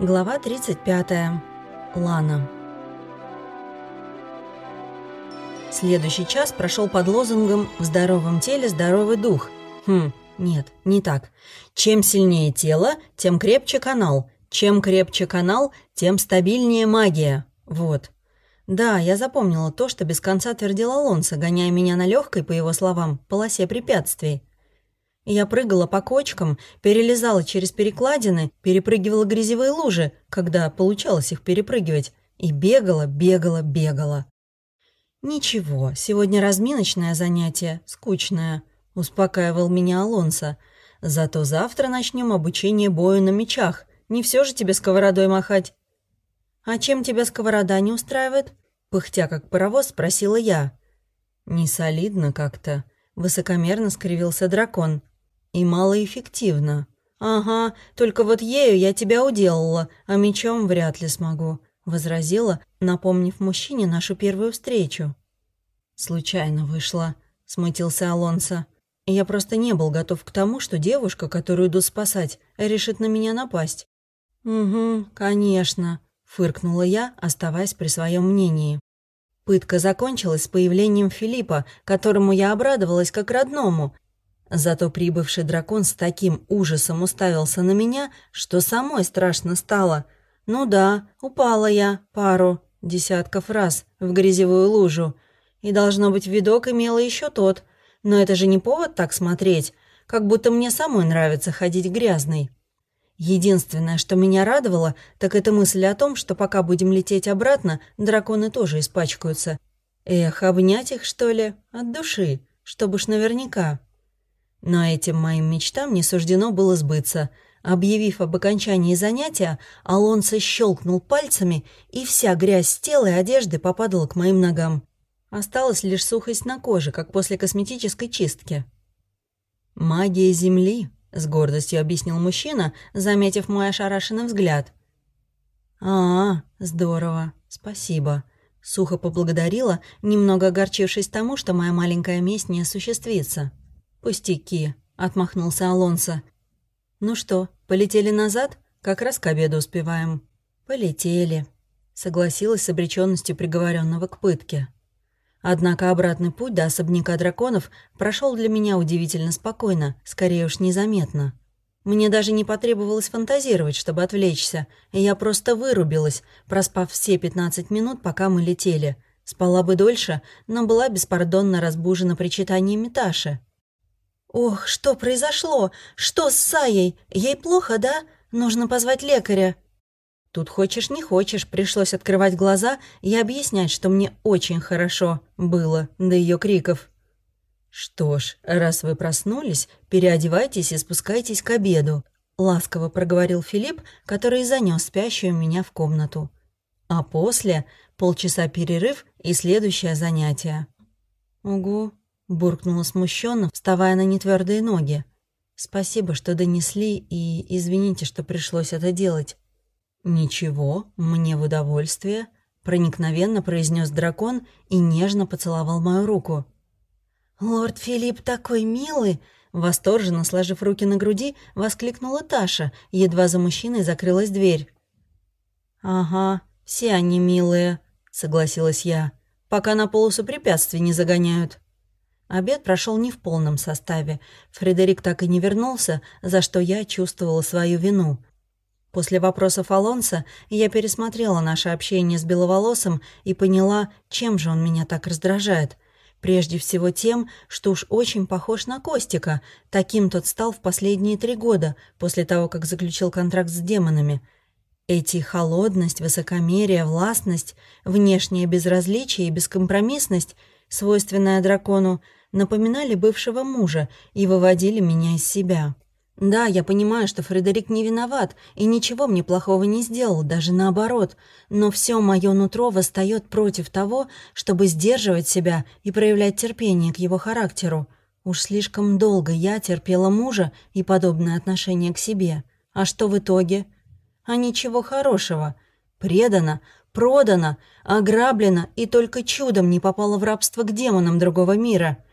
Глава 35. Лана. Следующий час прошел под лозунгом «В здоровом теле здоровый дух». Хм, нет, не так. Чем сильнее тело, тем крепче канал. Чем крепче канал, тем стабильнее магия. Вот. Да, я запомнила то, что без конца твердил Алонсо, гоняя меня на легкой, по его словам, полосе препятствий. Я прыгала по кочкам, перелезала через перекладины, перепрыгивала грязевые лужи, когда получалось их перепрыгивать, и бегала, бегала, бегала. «Ничего, сегодня разминочное занятие, скучное», — успокаивал меня Алонсо. «Зато завтра начнем обучение бою на мечах. Не все же тебе сковородой махать». «А чем тебя сковорода не устраивает?» Пыхтя как паровоз, спросила я. «Не солидно как-то», — высокомерно скривился дракон. «И малоэффективно». «Ага, только вот ею я тебя уделала, а мечом вряд ли смогу», — возразила, напомнив мужчине нашу первую встречу. «Случайно вышла», — смутился Алонсо. «Я просто не был готов к тому, что девушка, которую иду спасать, решит на меня напасть». «Угу, конечно», — фыркнула я, оставаясь при своем мнении. Пытка закончилась с появлением Филиппа, которому я обрадовалась как родному, Зато прибывший дракон с таким ужасом уставился на меня, что самой страшно стало. Ну да, упала я пару десятков раз в грязевую лужу. И, должно быть, видок имела еще тот. Но это же не повод так смотреть, как будто мне самой нравится ходить грязной. Единственное, что меня радовало, так это мысль о том, что пока будем лететь обратно, драконы тоже испачкаются. Эх, обнять их, что ли, от души, чтобы ж наверняка. Но этим моим мечтам не суждено было сбыться. Объявив об окончании занятия, Алонсо щелкнул пальцами, и вся грязь с тела и одежды попадала к моим ногам. Осталась лишь сухость на коже, как после косметической чистки. «Магия Земли», — с гордостью объяснил мужчина, заметив мой ошарашенный взгляд. «А, здорово, спасибо», — сухо поблагодарила, немного огорчившись тому, что моя маленькая месть не осуществится. «Пустяки», — отмахнулся Алонсо. «Ну что, полетели назад? Как раз к обеду успеваем». «Полетели», — согласилась с обреченностью приговоренного к пытке. Однако обратный путь до особняка драконов прошел для меня удивительно спокойно, скорее уж незаметно. Мне даже не потребовалось фантазировать, чтобы отвлечься, и я просто вырубилась, проспав все 15 минут, пока мы летели. Спала бы дольше, но была беспардонно разбужена причитаниями Таши. «Ох, что произошло? Что с Саей? Ей плохо, да? Нужно позвать лекаря». Тут хочешь не хочешь, пришлось открывать глаза и объяснять, что мне очень хорошо было до ее криков. «Что ж, раз вы проснулись, переодевайтесь и спускайтесь к обеду», — ласково проговорил Филипп, который занес спящую меня в комнату. А после — полчаса перерыв и следующее занятие. «Угу», буркнула смущенно, вставая на нетвердые ноги. «Спасибо, что донесли, и извините, что пришлось это делать». «Ничего, мне в удовольствие», — проникновенно произнес дракон и нежно поцеловал мою руку. «Лорд Филипп такой милый!» Восторженно сложив руки на груди, воскликнула Таша, едва за мужчиной закрылась дверь. «Ага, все они милые», — согласилась я, «пока на полосу препятствий не загоняют». Обед прошел не в полном составе. Фредерик так и не вернулся, за что я чувствовала свою вину. После вопросов Алонса я пересмотрела наше общение с Беловолосым и поняла, чем же он меня так раздражает. Прежде всего тем, что уж очень похож на Костика. Таким тот стал в последние три года, после того, как заключил контракт с демонами. Эти холодность, высокомерие, властность, внешнее безразличие и бескомпромиссность, свойственная дракону, напоминали бывшего мужа и выводили меня из себя. Да, я понимаю, что Фредерик не виноват и ничего мне плохого не сделал, даже наоборот, но все мое нутро восстает против того, чтобы сдерживать себя и проявлять терпение к его характеру. Уж слишком долго я терпела мужа и подобное отношение к себе. А что в итоге? А ничего хорошего. Предана, продана, ограблена и только чудом не попала в рабство к демонам другого мира —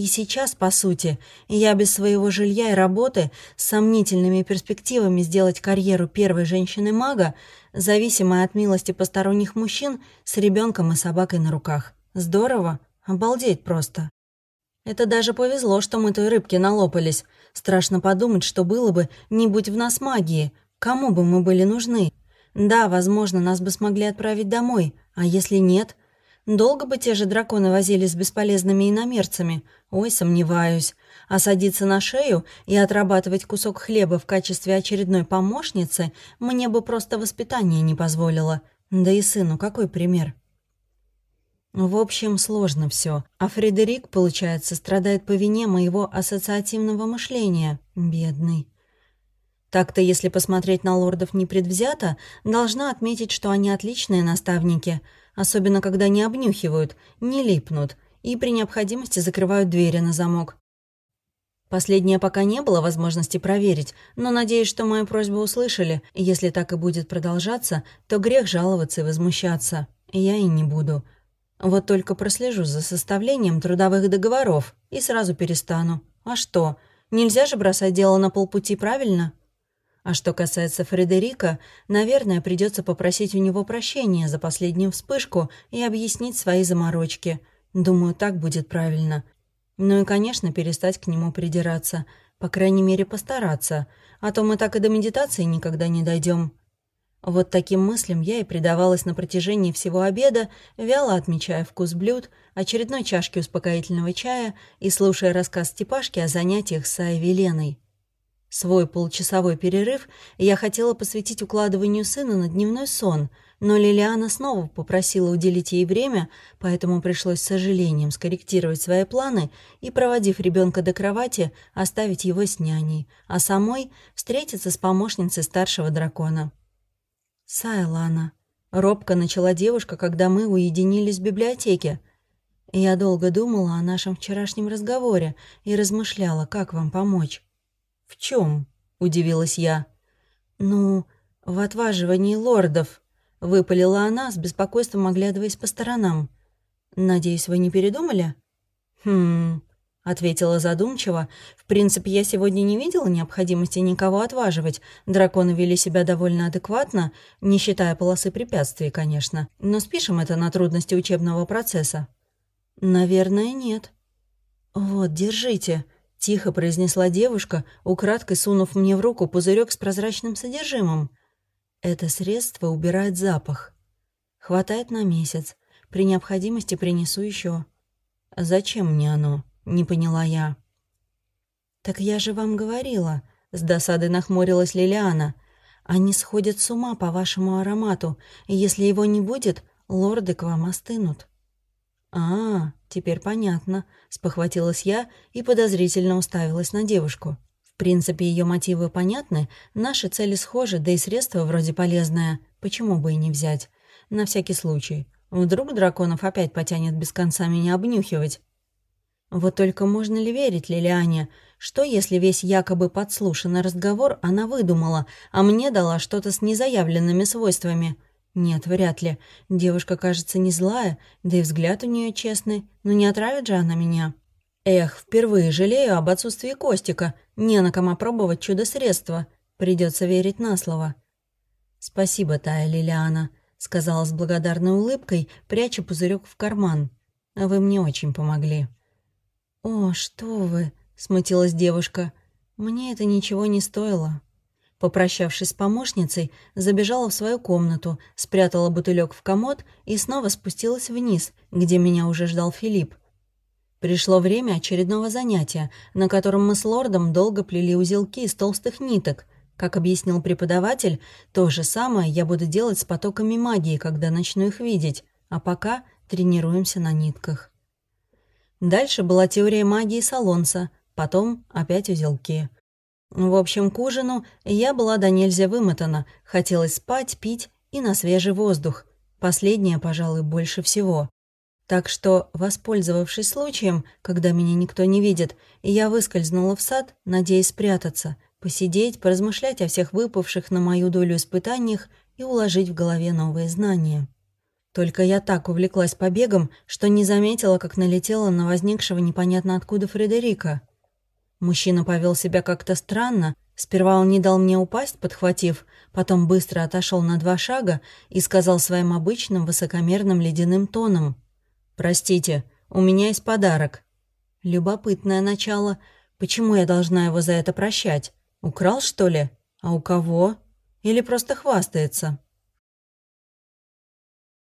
И сейчас, по сути, я без своего жилья и работы, с сомнительными перспективами сделать карьеру первой женщины-мага, зависимой от милости посторонних мужчин, с ребенком и собакой на руках. Здорово? Обалдеть просто. Это даже повезло, что мы той рыбки налопались. Страшно подумать, что было бы, не будь в нас магии. Кому бы мы были нужны? Да, возможно, нас бы смогли отправить домой, а если нет? Долго бы те же драконы возились с бесполезными иномерцами? Ой, сомневаюсь. А садиться на шею и отрабатывать кусок хлеба в качестве очередной помощницы мне бы просто воспитание не позволило. Да и сыну какой пример? В общем, сложно все. А Фредерик, получается, страдает по вине моего ассоциативного мышления. Бедный. Так-то, если посмотреть на лордов непредвзято, должна отметить, что они отличные наставники, особенно когда не обнюхивают, не липнут и при необходимости закрывают двери на замок. Последнее пока не было возможности проверить, но надеюсь, что мою просьбу услышали, если так и будет продолжаться, то грех жаловаться и возмущаться. Я и не буду. Вот только прослежу за составлением трудовых договоров и сразу перестану. А что, нельзя же бросать дело на полпути, правильно? А что касается Фредерика, наверное, придется попросить у него прощения за последнюю вспышку и объяснить свои заморочки. Думаю, так будет правильно. Ну и, конечно, перестать к нему придираться. По крайней мере, постараться. А то мы так и до медитации никогда не дойдем. Вот таким мыслям я и предавалась на протяжении всего обеда, вяло отмечая вкус блюд, очередной чашки успокоительного чая и слушая рассказ Степашки о занятиях с Аей Леной. Свой получасовой перерыв я хотела посвятить укладыванию сына на дневной сон, но Лилиана снова попросила уделить ей время, поэтому пришлось с сожалением скорректировать свои планы и, проводив ребенка до кровати, оставить его с няней, а самой встретиться с помощницей старшего дракона. «Сайлана», — робко начала девушка, когда мы уединились в библиотеке. Я долго думала о нашем вчерашнем разговоре и размышляла, как вам помочь. «В чем?» — удивилась я. «Ну, в отваживании лордов», — выпалила она, с беспокойством оглядываясь по сторонам. «Надеюсь, вы не передумали?» «Хм...» — ответила задумчиво. «В принципе, я сегодня не видела необходимости никого отваживать. Драконы вели себя довольно адекватно, не считая полосы препятствий, конечно. Но спишем это на трудности учебного процесса». «Наверное, нет». «Вот, держите», Тихо произнесла девушка, украдкой сунув мне в руку пузырек с прозрачным содержимым. Это средство убирает запах. Хватает на месяц. При необходимости принесу еще. Зачем мне оно? Не поняла я. Так я же вам говорила. С досадой нахмурилась Лилиана. Они сходят с ума по вашему аромату, и если его не будет, лорды к вам остынут. А, теперь понятно, спохватилась я и подозрительно уставилась на девушку. В принципе, ее мотивы понятны, наши цели схожи, да и средства вроде полезное. Почему бы и не взять? На всякий случай. Вдруг драконов опять потянет без конца меня обнюхивать? Вот только можно ли верить Лилиане? Что, если весь якобы подслушанный разговор она выдумала, а мне дала что-то с незаявленными свойствами — нет, вряд ли. Девушка, кажется, не злая, да и взгляд у нее честный. Но не отравит же она меня. Эх, впервые жалею об отсутствии Костика. Не на ком опробовать чудо-средство. Придется верить на слово. «Спасибо, Тая Лилиана», — сказала с благодарной улыбкой, пряча пузырек в карман. «Вы мне очень помогли». «О, что вы!» — смутилась девушка. «Мне это ничего не стоило». Попрощавшись с помощницей, забежала в свою комнату, спрятала бутылек в комод и снова спустилась вниз, где меня уже ждал Филипп. Пришло время очередного занятия, на котором мы с лордом долго плели узелки из толстых ниток. Как объяснил преподаватель, то же самое я буду делать с потоками магии, когда начну их видеть, а пока тренируемся на нитках. Дальше была теория магии Солонца, потом опять узелки — в общем, к ужину я была до нельзя вымотана, хотелось спать, пить и на свежий воздух. Последнее, пожалуй, больше всего. Так что, воспользовавшись случаем, когда меня никто не видит, я выскользнула в сад, надеясь спрятаться, посидеть, поразмышлять о всех выпавших на мою долю испытаниях и уложить в голове новые знания. Только я так увлеклась побегом, что не заметила, как налетела на возникшего непонятно откуда Фредерика. Мужчина повел себя как-то странно. Сперва он не дал мне упасть, подхватив, потом быстро отошел на два шага и сказал своим обычным высокомерным ледяным тоном. «Простите, у меня есть подарок». Любопытное начало. Почему я должна его за это прощать? Украл, что ли? А у кого? Или просто хвастается?»